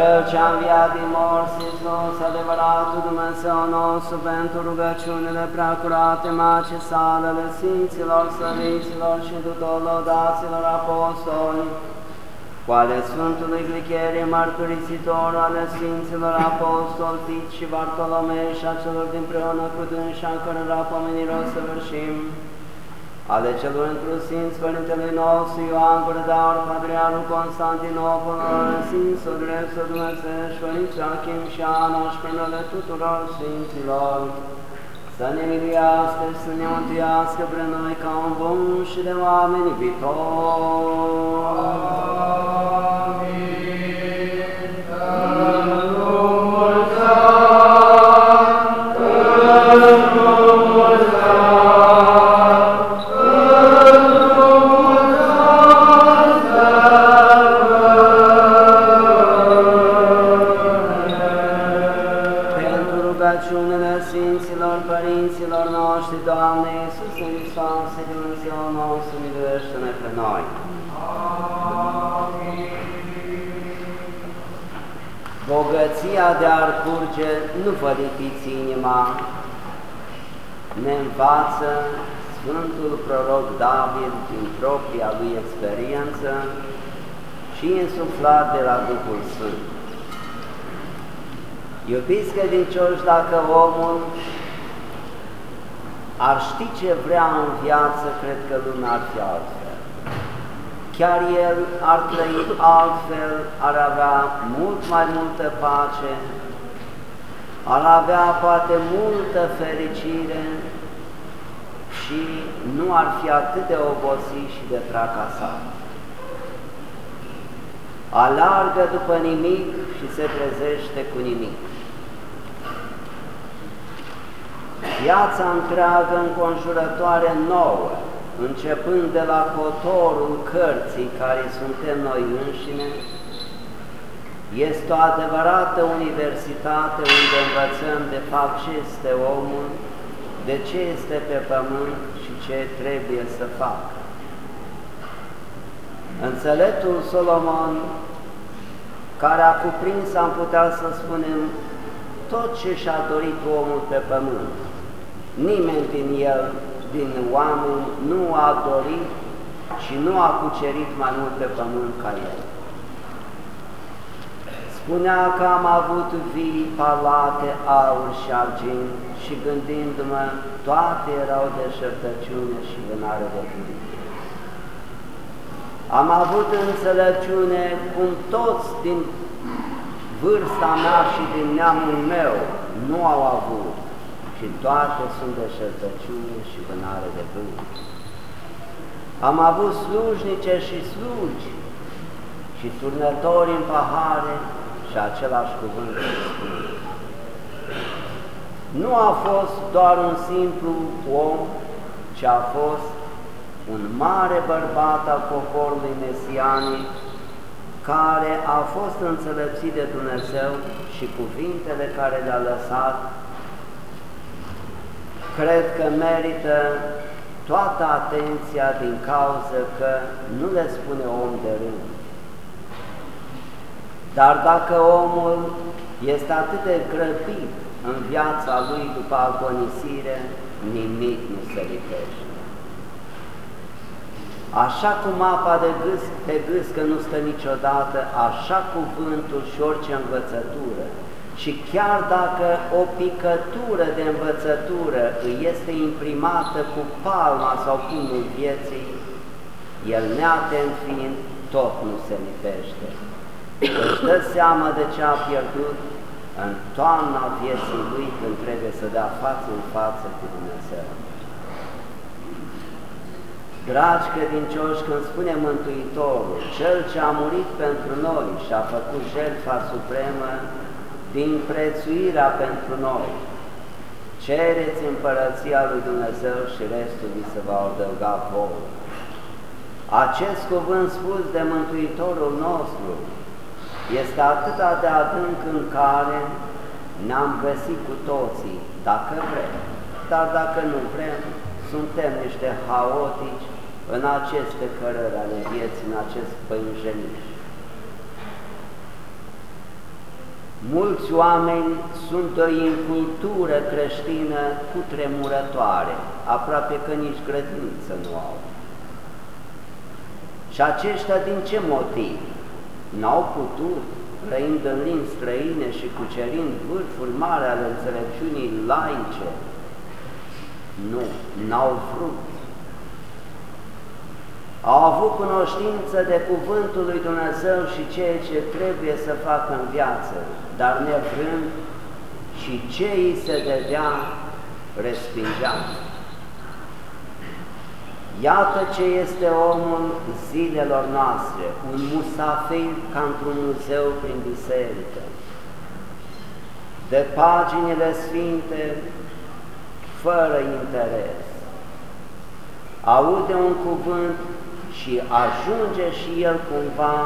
Cel ce-a înviat din morți, Iisus, adevăratul Dumnezeu nostru, pentru rugăciunile preacurate, mace salele Sfinților, Săriților și tuturor lăudaților apostoli, cu ale Sfântului Glicherie, mărturisitor ale Sfinților Apostoli, Tit și Bartolomei și a celor din preună cu dânsa, în cărora pomenire o săvârșim, ale celor într Sfinț Părintele nostru Ioan Gurdaur, Patriarul Constantinopol, ale Sfințul Dreptul Dumnezeu și Părinții Achim și Ana și pânele tuturor Sfinților, să ne miliască și să ne mântuiască pre noi ca un bun și de oameni viitori. De a curge nu vă lipiți inima, ne învață Sfântul Proroc David din propria lui experiență și insuflat de la Duhul Sfânt. Iubiți credincioși, dacă omul ar ști ce vrea în viață, cred că lumea ar fi altfel. Chiar el ar trăi altfel, ar avea mult mai multă pace, ar avea poate multă fericire și nu ar fi atât de obosit și de fracasat. Alargă după nimic și se trezește cu nimic. Viața întreagă înconjurătoare nouă, începând de la cotorul cărții care suntem noi înșine, este o adevărată universitate unde învățăm de fapt ce este omul, de ce este pe pământ și ce trebuie să facă. Înțeleptul Solomon, care a cuprins, am putea să spunem, tot ce și-a dorit omul pe pământ, nimeni din el, din oameni, nu a dorit și nu a cucerit mai mult pe pământ ca el. Spunea că am avut vii, palate, aur și argint și gândindu-mă, toate erau de șertăciune și vânare de furie. Am avut înțelepciune cum toți din vârsta mea și din neamul meu nu au avut, și toate sunt de șertăciune și vânare de vânt. Am avut slujnice și slugi și turnători în pahare și același cuvânt spune. Nu a fost doar un simplu om, ci a fost un mare bărbat al poporului mesianic, care a fost înțelepțit de Dumnezeu și cuvintele care le-a lăsat, cred că merită toată atenția din cauză că nu le spune om de rând. Dar dacă omul este atât de grăbit în viața lui după agonisire, nimic nu se lipește. Așa cum apa de gâs, pe gâscă nu stă niciodată, așa cuvântul și orice învățătură. Și chiar dacă o picătură de învățătură îi este imprimată cu palma sau pumnul vieții, el neatent fiind, tot nu se lipește. Își dă seama de ce a pierdut în toamna vieții lui când trebuie să dea față în față cu Dumnezeu. Dragi credincioși, când spune Mântuitorul, Cel ce a murit pentru noi și a făcut jertfa supremă din prețuirea pentru noi, cereți împărăția lui Dumnezeu și restul vi se va adăuga vouă. Acest cuvânt spus de Mântuitorul nostru este atât de adânc în care ne-am găsit cu toții, dacă vrem, dar dacă nu vrem, suntem niște haotici în aceste cărări ale vieții, în acest păinjeniș. Mulți oameni sunt o incultură creștină cu tremurătoare, aproape că nici grădiniță nu au. Și aceștia din ce motiv? N-au putut, trăind în limbi străine și cucerind vârful mare ale înțelepciunii laice, nu, n-au vrut. Au avut cunoștință de cuvântul lui Dumnezeu și ceea ce trebuie să facă în viață, dar nevrând și ce îi se dădea, respingea. Iată ce este omul zilelor noastre, un musafir ca într-un muzeu prin biserică. De paginile sfinte, fără interes. Aude un cuvânt și ajunge și el cumva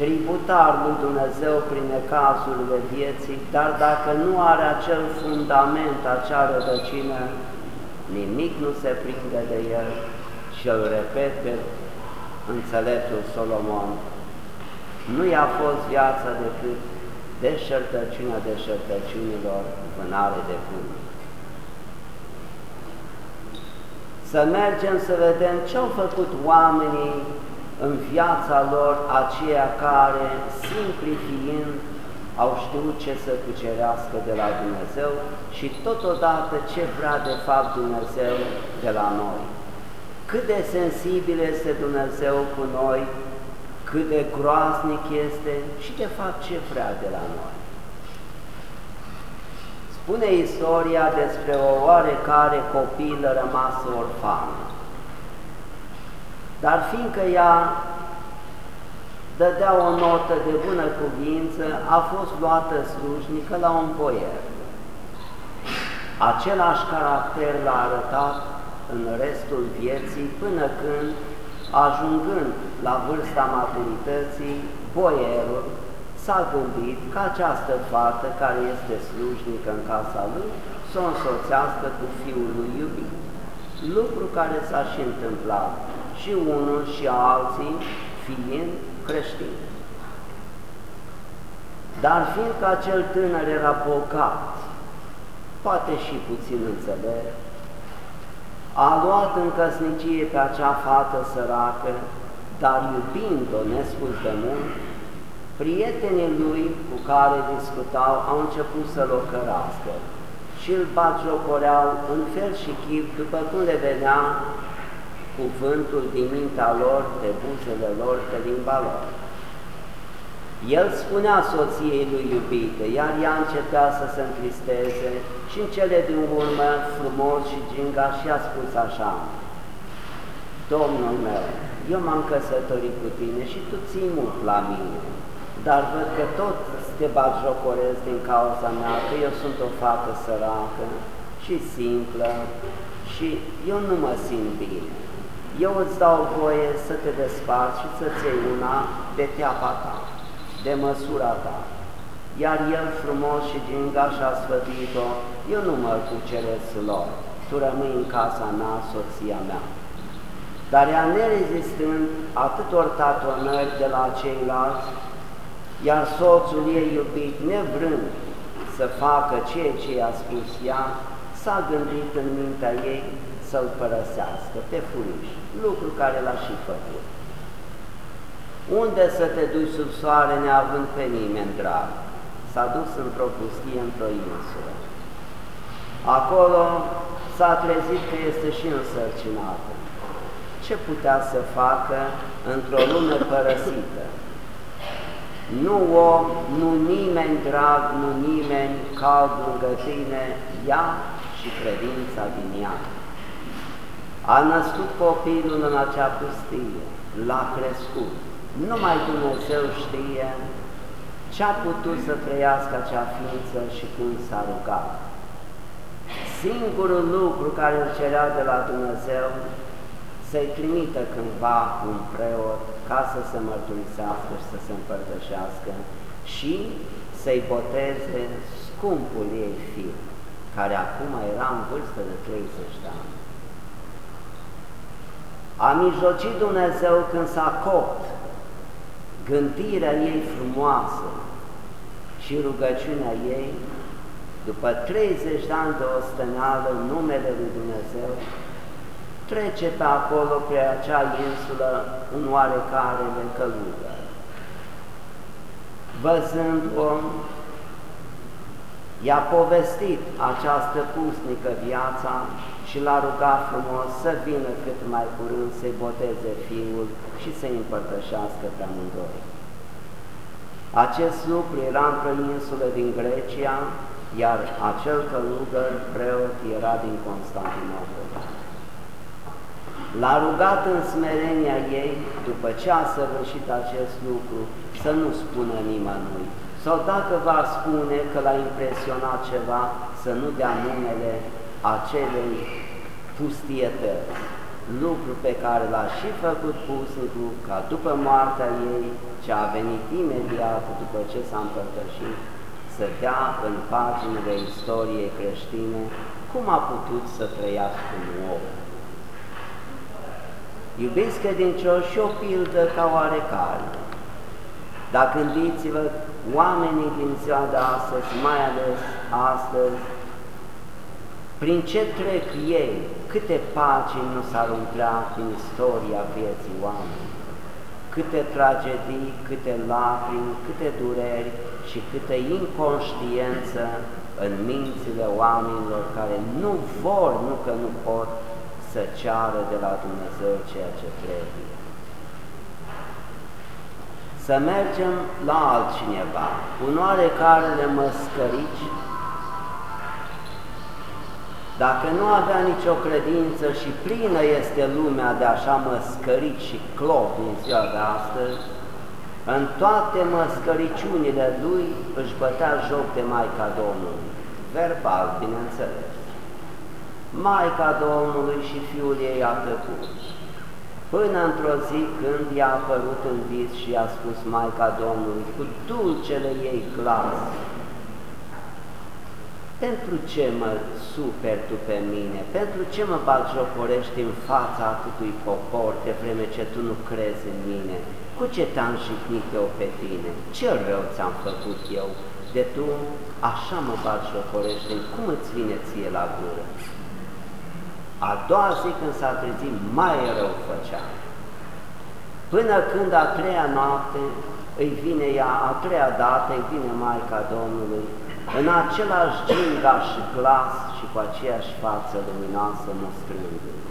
tributar lui Dumnezeu prin necazurile vieții, dar dacă nu are acel fundament, acea rădăcină, nimic nu se prinde de el și îl repete înțeleptul Solomon. Nu i-a fost viața decât deșertăciunea deșertăciunilor, vânare de vânt. Să mergem să vedem ce au făcut oamenii în viața lor, aceia care, simpli fiind, au știut ce să cucerească de la Dumnezeu și totodată ce vrea de fapt Dumnezeu de la noi. Cât de sensibil este Dumnezeu cu noi, cât de groaznic este și de fapt ce vrea de la noi. Spune istoria despre o oarecare copilă rămasă orfană. Dar fiindcă ea dădea o notă de bună cuvință, a fost luată slujnică la un boier. Același caracter l-a arătat în restul vieții până când, ajungând la vârsta maturității, boierul s-a gândit că această fată care este slujnică în casa lui să o însoțească cu fiul lui iubit. Lucru care s-a și întâmplat și unul și alții fiind creștini. Dar fiindcă acel tânăr era bogat, poate și puțin înțeles, a luat în căsnicie pe acea fată săracă, dar iubind-o nespus de mult, prietenii lui cu care discutau au început să-l ocărască și îl batjocoreau în fel și chip după cum le venea cuvântul din mintea lor, de buzele lor, de limba lor. El spunea soției lui iubite, iar ea începea să se întristeze și în cele din urmă, frumos și ginga, și a spus așa, Domnul meu, eu m-am căsătorit cu tine și tu ții mult la mine, dar văd că tot te bat jocoresc din cauza mea, că eu sunt o fată săracă și simplă și eu nu mă simt bine. Eu îți dau voie să te desparți și să-ți iei una de teapa ta, de măsura ta. Iar el frumos și gingaș a sfătuit-o, eu nu mă cuceresc lor, tu rămâi în casa mea, soția mea. Dar ea nerezistând atâtor tatonări de la ceilalți, iar soțul ei iubit, nevrând să facă ceea ce i-a spus ea, s-a gândit în mintea ei să-l părăsească pe furiș, lucru care l-a și făcut. Unde să te duci sub soare neavând pe nimeni drag? S-a dus într-o pustie, într-o insulă. Acolo s-a trezit că este și însărcinată. Ce putea să facă într-o lume părăsită? Nu om, nu nimeni drag, nu nimeni cald lângă tine, ea și credința din ea. A născut copilul în acea pustie, l-a crescut. Numai Dumnezeu știe ce a putut să trăiască acea ființă și cum s-a rugat. Singurul lucru care îl cerea de la Dumnezeu să-i trimită cândva un preot ca să se mărturisească și să se împărtășească și să-i boteze scumpul ei fiu, care acum era în vârstă de 30 de ani. A mijlocit Dumnezeu când s-a copt gândirea ei frumoasă și rugăciunea ei, după 30 de ani de osteneală în numele Lui Dumnezeu, trece pe acolo, pe acea insulă, un oarecare călugă. Văzând-o, i-a povestit această pusnică viața și l-a rugat frumos să vină cât mai curând să-i boteze fiul și să-i împărtășească pe amândoi. Acest lucru era într-o insulă din Grecia, iar acel călugăr preot era din Constantinopol. L-a rugat în smerenia ei, după ce a săvârșit acest lucru, să nu spună nimănui, sau dacă va spune că l-a impresionat ceva, să nu dea numele acelei pustietăți, lucru pe care l-a și făcut pusnicul, ca după moartea ei, ce a venit imediat după ce s-a împărtășit, să dea în paginile istoriei creștine cum a putut să trăiască un om. Iubiți credincioși și o pildă ca oarecare. Dar gândiți-vă, oamenii din ziua de astăzi, mai ales astăzi, prin ce trec ei, câte pagini nu s-ar umplea prin istoria vieții oamenilor, câte tragedii, câte lacrimi, câte dureri și câte inconștiență în mințile oamenilor care nu vor, nu că nu pot, să ceară de la Dumnezeu ceea ce trebuie. Să mergem la altcineva, un oarecare de măscărici dacă nu avea nicio credință și plină este lumea de așa măscărici și clop din ziua de astăzi, în toate măscăriciunile lui își bătea joc de Maica Domnului, verbal, bineînțeles. Maica Domnului și fiul ei a tăcut. Până într-o zi când i-a apărut în vis și i-a spus Maica Domnului cu dulcele ei glas, pentru ce mă super tu pe mine? Pentru ce mă bagiocorești în fața atâtui popor de vreme ce tu nu crezi în mine? Cu ce te-am jignit eu pe tine? Ce rău ți-am făcut eu? De tu așa mă bagiocorești, cum îți vine ție la gură? A doua zi când s-a trezit, mai rău făcea. Până când a treia noapte îi vine ea, a treia dată îi vine Maica Domnului în același gingaș glas și cu aceeași față luminoasă mostrându-i.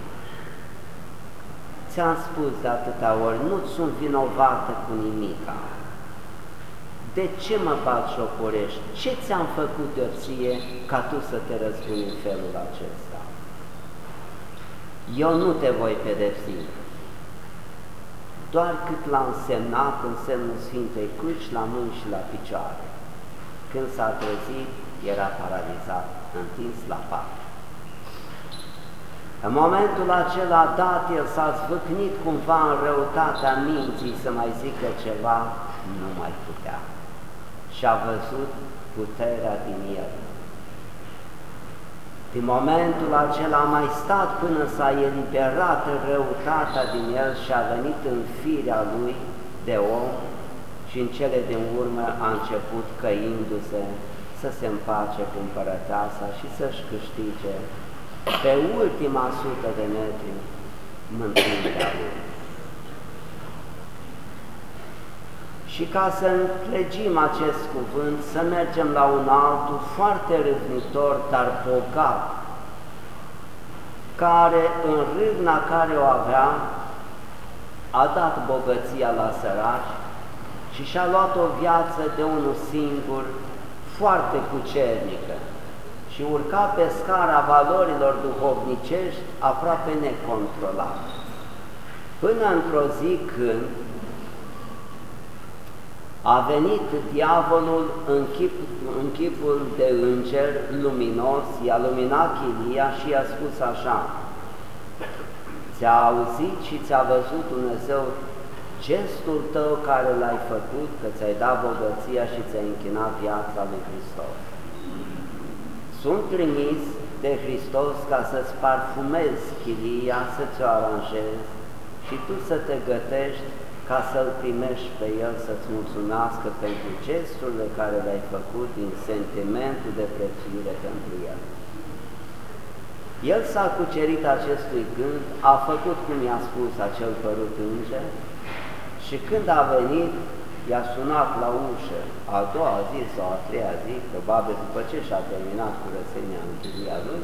Ți-am spus de atâtea ori, nu sunt vinovată cu nimica. De ce mă bați jocorești? Ce ți-am făcut eu ție ca tu să te răzbui în felul acesta? Eu nu te voi pedepsi, doar cât l-am semnat în semnul Sfintei Cruci la mâini și la picioare. Când s-a trezit, era paralizat, întins la pat. În momentul acela dat, el s-a zvâcnit cumva în răutatea minții să mai zică ceva, nu mai putea. Și a văzut puterea din el. Din momentul acela a mai stat până s-a eliberat răutatea din el și a venit în firea lui de om și în cele din urmă a început căindu-se să se împace cu împărăteasa și să-și câștige pe ultima sută de metri mântuirea lui. Și ca să întregim acest cuvânt, să mergem la un altul foarte râvnitor, dar bogat, care în râvna care o avea, a dat bogăția la săraci și și-a luat o viață de unul singur, foarte cucernică și urca pe scara valorilor duhovnicești aproape necontrolat. Până într-o zi când a venit diavolul în, chip, în chipul de înger luminos, i-a luminat chilia și i-a spus așa, Ți-a auzit și ți-a văzut Dumnezeu gestul tău care l-ai făcut, că ți-ai dat bogăția și ți-ai închinat viața lui Hristos. Sunt trimis de Hristos ca să-ți parfumezi chilia, să ți-o aranjezi și tu să te gătești ca să-L primești pe El să-ți mulțumească pentru gesturile care le-ai făcut din sentimentul de prețuire pentru El. El s-a cucerit acestui gând, a făcut cum i-a spus acel părut înger și când a venit, i-a sunat la ușă a doua zi sau a treia zi, probabil după ce și-a terminat curățenia întâlnirea lui,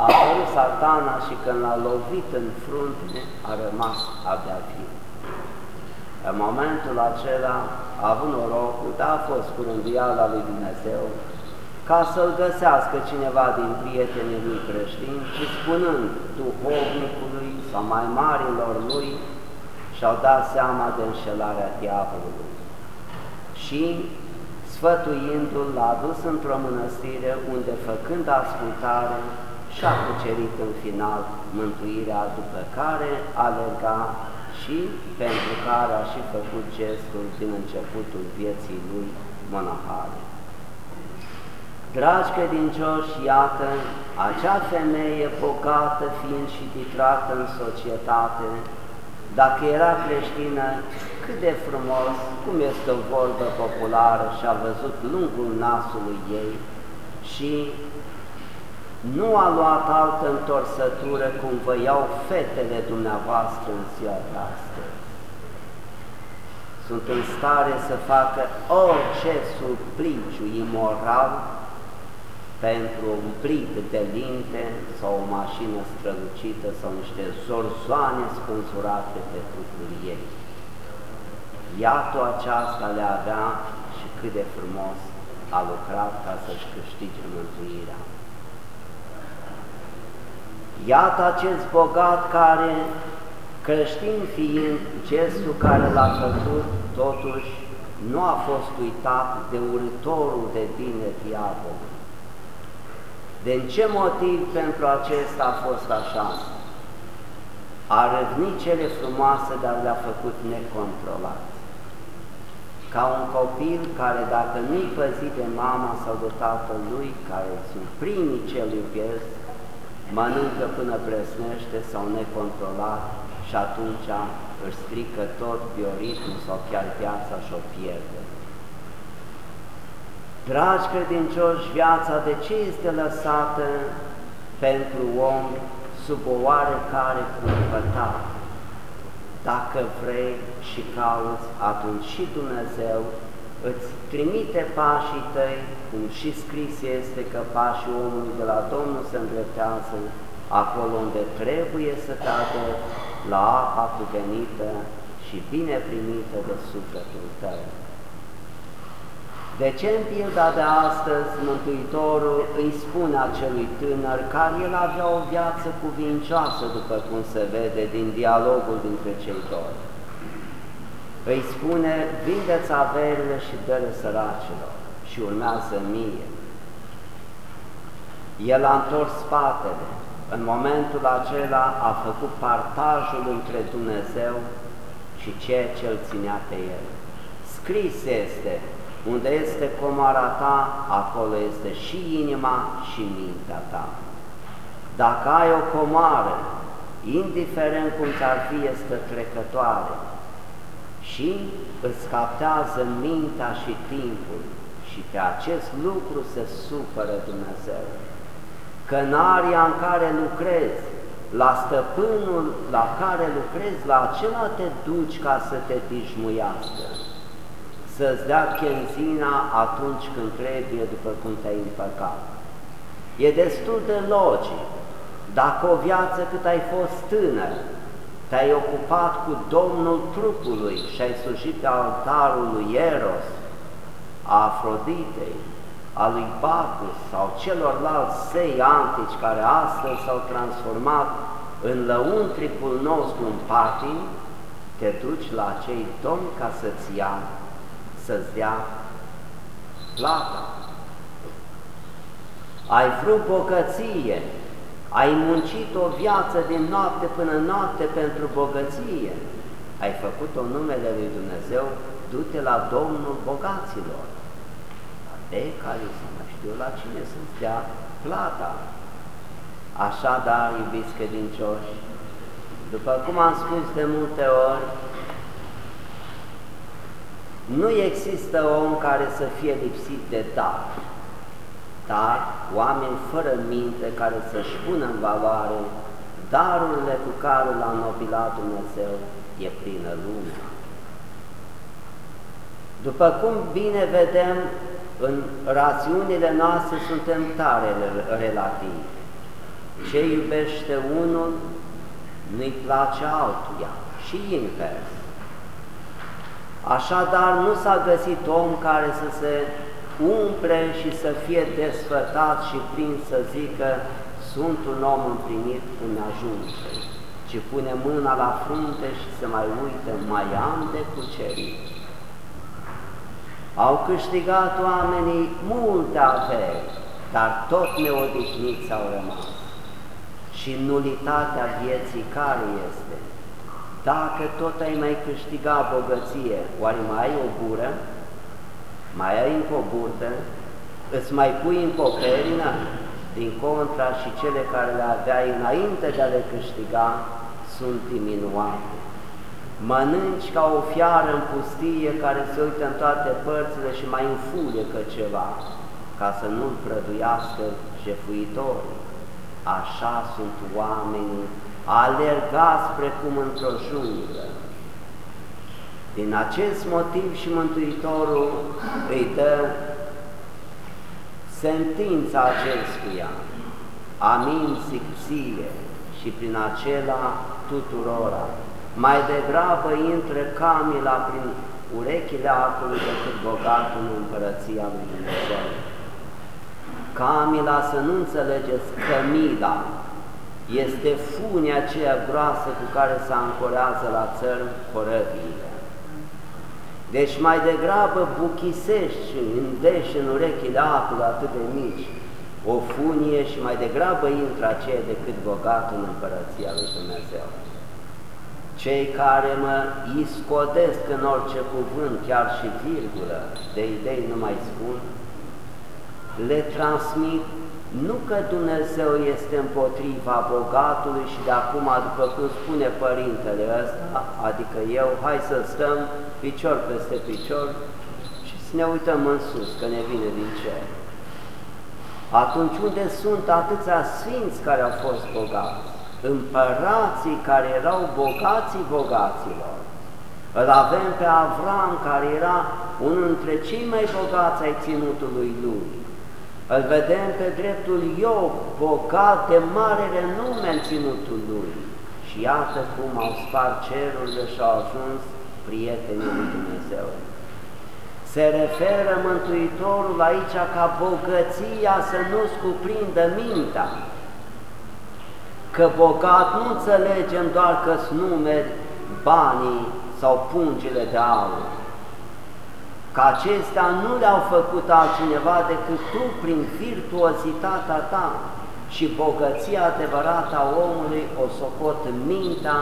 a apărut satana și când l-a lovit în frunte, a rămas abia fiu. În momentul acela a avut norocul, dar a fost curândiala lui Dumnezeu, ca să-l găsească cineva din prietenii lui creștini și spunând duhovnicului sau mai marilor lui, și-au dat seama de înșelarea diavolului. Și sfătuindu-l, l-a dus într-o mănăstire unde, făcând ascultare, și-a cucerit în final mântuirea, după care alerga și pentru care a și făcut gestul din începutul vieții lui monahale. Dragi credincioși, iată, acea femeie bogată fiind și titrată în societate, dacă era creștină, cât de frumos, cum este o vorbă populară și a văzut lungul nasului ei și nu a luat altă întorsătură cum vă iau fetele dumneavoastră în ziua de astăzi. Sunt în stare să facă orice supliciu imoral pentru un plic de linte sau o mașină strălucită sau niște zorzoane spânzurate pe trupul ei. Iată aceasta le avea și cât de frumos a lucrat ca să-și câștige mântuirea. Iată acest bogat care, creștin fiind, gestul care l-a făcut, totuși nu a fost uitat de urătorul de bine diavol. Din ce motiv pentru acesta a fost așa? A răvnit cele frumoase, dar le-a făcut necontrolat. Ca un copil care dacă nu-i păzit de mama sau de tatăl lui, care sunt primii ce îl iubesc, mănâncă până presnește sau necontrolat și atunci își strică tot bioritmul sau chiar viața și o pierde. Dragi credincioși, viața de ce este lăsată pentru om sub o oarecare cumpătare? Dacă vrei și cauți, atunci și Dumnezeu îți trimite pașii tăi, cum și scris este că pașii omului de la Domnul se îndreptează acolo unde trebuie să te adori, la apa cuvenită și bine primită de sufletul tău. De ce în pilda de astăzi Mântuitorul îi spune acelui tânăr care el avea o viață cuvincioasă, după cum se vede din dialogul dintre cei doi? Îi spune, vindeți averile și dă-le săracilor și urmează mie. El a întors spatele, în momentul acela a făcut partajul între Dumnezeu și ceea ce îl ținea pe el. Scris este, unde este comara ta, acolo este și inima și mintea ta. Dacă ai o comară, indiferent cum ți-ar fi, este trecătoare și îți captează mintea și timpul și pe acest lucru se supără Dumnezeu. Că în aria în care lucrezi, la stăpânul la care lucrezi, la acela te duci ca să te tișmuiască să-ți dea chenzina atunci când trebuie după cum te-ai împăcat. E destul de logic. Dacă o viață cât ai fost tânăr, te-ai ocupat cu Domnul trupului și ai slujit pe altarul lui Eros, a Afroditei, a lui Bacchus sau celorlalți sei antici care astăzi s-au transformat în lăuntricul nostru în patim, te duci la acei domni ca să-ți ia să-ți dea plata. Ai vrut bogăție, ai muncit o viață din noapte până noapte pentru bogăție, ai făcut-o numele lui Dumnezeu, du-te la Domnul bogaților, de care să mă știu la cine să-ți dea plata. Așa, da, iubiți credincioși, după cum am spus de multe ori, Nu există om care să fie lipsit de dar, dar oameni fără minte care să-și pună în valoare darurile cu care l-a nobilat Dumnezeu e plină lumea. După cum bine vedem, în rațiunile noastre suntem tare relativi. Ce iubește unul, nu-i place altuia și invers. Așadar, nu s-a găsit om care să se umple și să fie desfătat și prin să zică sunt un om împlinit în ajunge, ci pune mâna la frunte și se mai uită, mai am de cucerit. Au câștigat oamenii multe averi, dar tot neodihniți au rămas. Și nulitatea vieții care este? Dacă tot ai mai câștigat bogăție, oare mai ai o gură? Mai ai încă o burtă? Îți mai pui în coperină? Din contra și cele care le aveai înainte de a le câștiga sunt diminuate. Mănânci ca o fiară în pustie care se uită în toate părțile și mai înfulecă ceva, ca să nu-l prăduiască jefuitorii. Așa sunt oamenii alergați precum într-o junglă. Din acest motiv și Mântuitorul îi dă sentința acestuia, amin sicție și prin acela tuturora. Mai degrabă intră Camila prin urechile acului decât bogatul în împărăția lui Dumnezeu. Camila, să nu înțelegeți, Camila, este funia aceea groasă cu care se ancorează la țărm corăbiile. Deci mai degrabă buchisești și îndeși în urechile acului atât de mici o funie și mai degrabă intră aceea decât bogat în împărăția lui Dumnezeu. Cei care mă iscodesc în orice cuvânt, chiar și virgulă, de idei nu mai spun, le transmit nu că Dumnezeu este împotriva bogatului și de acum, după cum spune Părintele ăsta, adică eu, hai să stăm picior peste picior și să ne uităm în sus, că ne vine din cer. Atunci unde sunt atâția sfinți care au fost bogați, împărații care erau bogații bogaților, îl avem pe Avram, care era unul dintre cei mai bogați ai ținutului lui, îl vedem pe dreptul Iov, bogat de mare renume în ținutul lui. Și iată cum au spart cerurile și au ajuns prietenii lui Dumnezeu. Se referă Mântuitorul aici ca bogăția să nu-ți cuprindă mintea, că bogat nu înțelegem doar că-ți numeri banii sau pungile de aur, că acestea nu le-au făcut altcineva decât tu prin virtuozitatea ta și bogăția adevărată a omului o socot mintea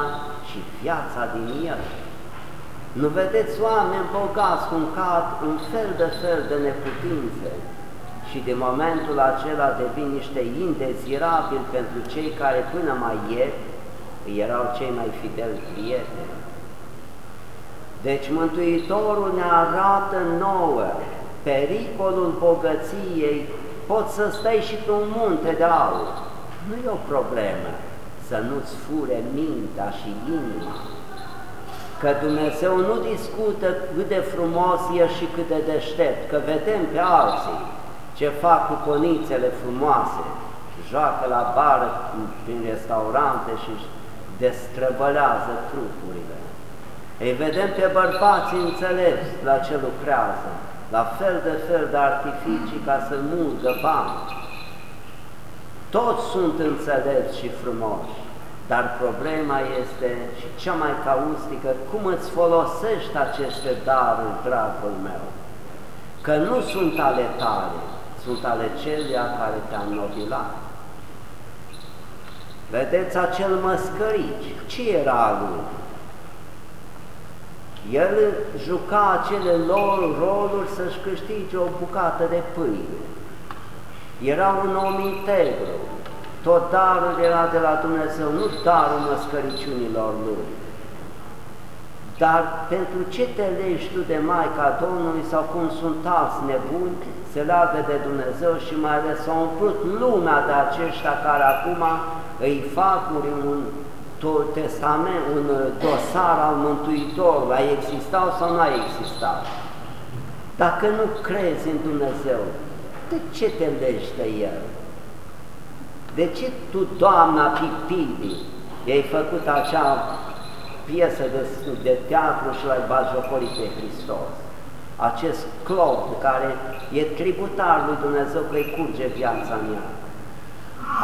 și viața din el. Nu vedeți oameni bogați cum cad un fel de fel de neputințe și de momentul acela devin niște indezirabili pentru cei care până mai ieri erau cei mai fideli prieteni. Deci Mântuitorul ne arată nouă pericolul bogăției, poți să stai și pe un munte de aur, nu e o problemă să nu-ți fure mintea și inima, că Dumnezeu nu discută cât de frumos e și cât de deștept, că vedem pe alții ce fac cu conițele frumoase, joacă la bară prin restaurante și destrăbălează trupurile. Ei vedem pe bărbați înțelepți la ce lucrează, la fel de fel de artificii ca să mulgă bani. Toți sunt înțelepți și frumoși, dar problema este și cea mai caustică, cum îți folosești aceste daruri, dragul meu, că nu sunt ale tale, sunt ale celia care te-a nobilat. Vedeți acel măscărici, ce era lui? El juca acele lor roluri să-și câștige o bucată de pâine. Era un om integru, tot darul era de la Dumnezeu, nu darul măscăriciunilor lui. Dar pentru ce te legi tu de Maica Domnului sau cum sunt alți nebuni, se leagă de Dumnezeu și mai ales s-a umplut lumea de aceștia care acum îi fac un testament, un dosar al Mântuitorului, a existat sau nu a existat. Dacă nu crezi în Dumnezeu, de ce te legi de El? De ce tu, Doamna Pipibi, ai făcut acea piesă de, de teatru și l-ai batjocorit pe Hristos? Acest clop care e tributar lui Dumnezeu că îi curge viața mea.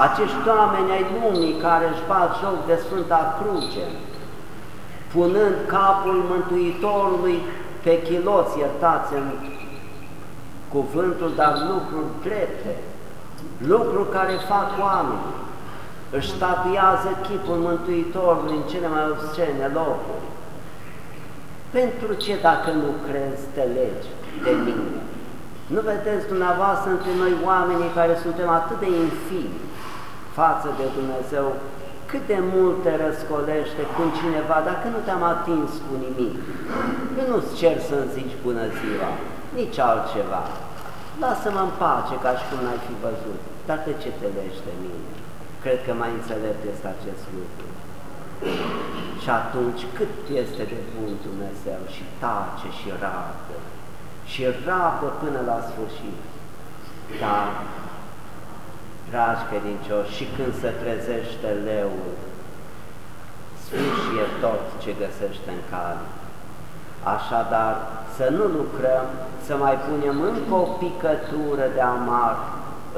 Acești oameni ai lumii care își bat joc de Sfânta Cruce, punând capul Mântuitorului pe chiloți, iertați în cuvântul, dar lucruri drepte, lucruri care fac oameni, își statuiază chipul Mântuitorului în cele mai obscene locuri. Pentru ce dacă nu crezi te legi de mine? Nu vedeți dumneavoastră între noi oamenii care suntem atât de infimi față de Dumnezeu, cât de mult te răscolește când cineva, dacă nu te-am atins cu nimic, că nu-ți cer să-mi zici bună ziua, nici altceva. Lasă-mă în pace ca și cum n-ai fi văzut, dar de ce te legi de mine? Cred că mai înțelept este acest lucru. Și atunci cât este de bun Dumnezeu și tace și rabdă, și rabdă până la sfârșit. Dar, dragi credincioși, și când se trezește leul, sfârșie tot ce găsește în cale. Așadar, să nu lucrăm, să mai punem încă o picătură de amar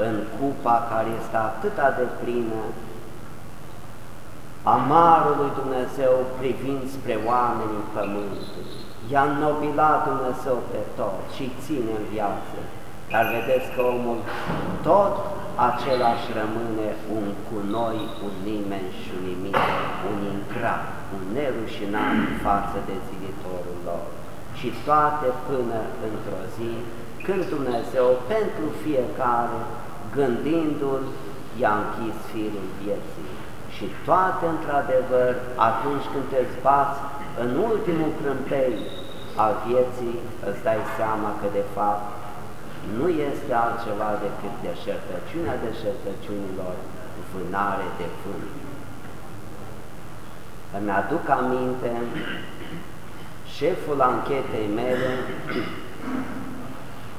în cupa care este atât de plină, amarul lui Dumnezeu privind spre oamenii pământului. I-a înnobilat Dumnezeu pe tot și ține în viață. Dar vedeți că omul tot același rămâne un cu noi, un nimeni și un nimic, un ingrat, un nerușinat față de ziditorul lor. Și toate până într-o zi, când Dumnezeu pentru fiecare, gândindu-l, i-a închis firul vieții. Și toate, într-adevăr, atunci când te zbați în ultimul crâmpei al vieții, îți dai seama că, de fapt, nu este altceva decât deșertăciunea deșertăciunilor, vânare de vânt. Îmi aduc aminte șeful anchetei mele,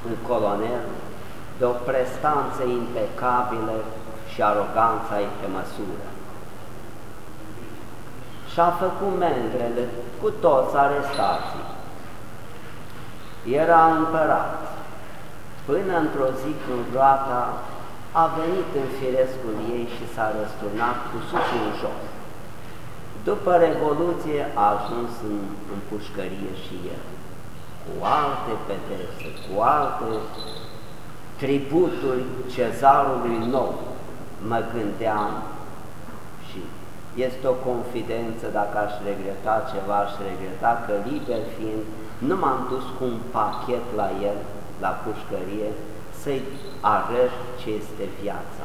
un colonel, de o prestanță impecabilă și aroganța ei pe măsură. Și-a făcut mendrele cu toți arestații. Era împărat, până într-o zi când roata a venit în firescul ei și s-a răsturnat cu sus în jos. După Revoluție a ajuns în, în pușcărie și el, cu alte pedepse, cu alte tributuri cezarului nou, mă gândeam și este o confidență, dacă aș regreta ceva, aș regreta că liber fiind, nu m-am dus cu un pachet la el, la pușcărie, să-i arăt ce este viața.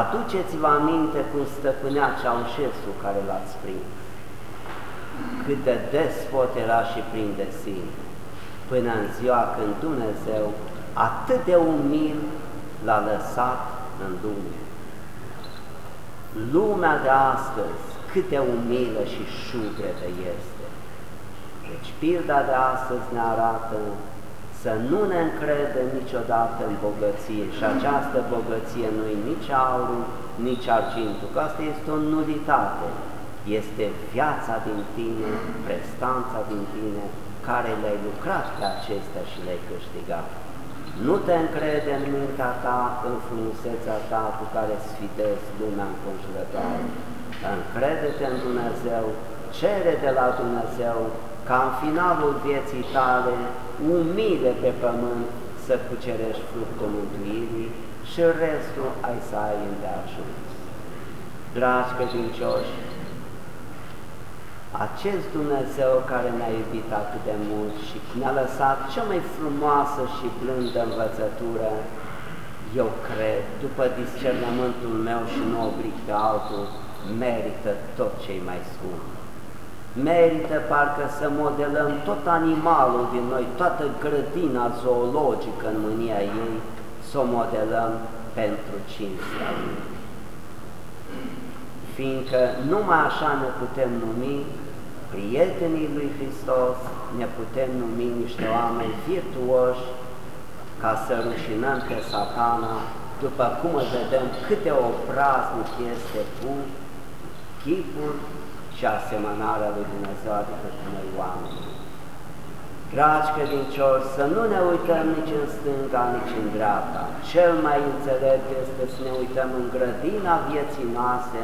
Aduceți-vă aminte cum stăpânea Ceaușescu care l-ați prins, cât de despot era și plin de sine, până în ziua când Dumnezeu atât de umil l-a lăsat în lume. Lumea de astăzi, cât de umilă și șubredă este. Deci pilda de astăzi ne arată să nu ne încredem niciodată în bogăție și această bogăție nu e nici aurul, nici argintul, că asta este o nulitate, este viața din tine, prestanța din tine, care le-ai lucrat pe acestea și le-ai câștigat. Nu te încrede în mintea ta, în frumusețea ta cu care sfidezi lumea înconjurătoare. Încrede-te în Dumnezeu, cere de la Dumnezeu ca în finalul vieții tale, umile pe pământ, să cucerești fructul mântuirii și restul ai să ai îndeajuns. Dragi credincioși, acest Dumnezeu care ne-a iubit atât de mult și ne-a lăsat cea mai frumoasă și blândă învățătură, eu cred, după discernământul meu și nu oblig pe altul, merită tot ce mai scump. Merită parcă să modelăm tot animalul din noi, toată grădina zoologică în mânia ei, să o modelăm pentru cinstea Lui. Fiindcă numai așa ne putem numi prietenii lui Hristos, ne putem numi niște oameni virtuoși ca să rușinăm pe satana, după cum îl vedem câte o praznic este cu chipul și asemănarea lui Dumnezeu, adică cu noi oameni. Dragi credincioși, să nu ne uităm nici în stânga, nici în dreapta. Cel mai înțelept este să ne uităm în grădina vieții noastre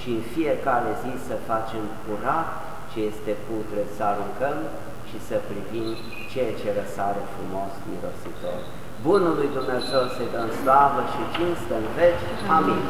și în fiecare zi să facem curat ce este putre, să aruncăm și să privim ceea ce răsare frumos, mirositor. Bunului Dumnezeu să-i dăm slavă și cinstă în veci. Amin.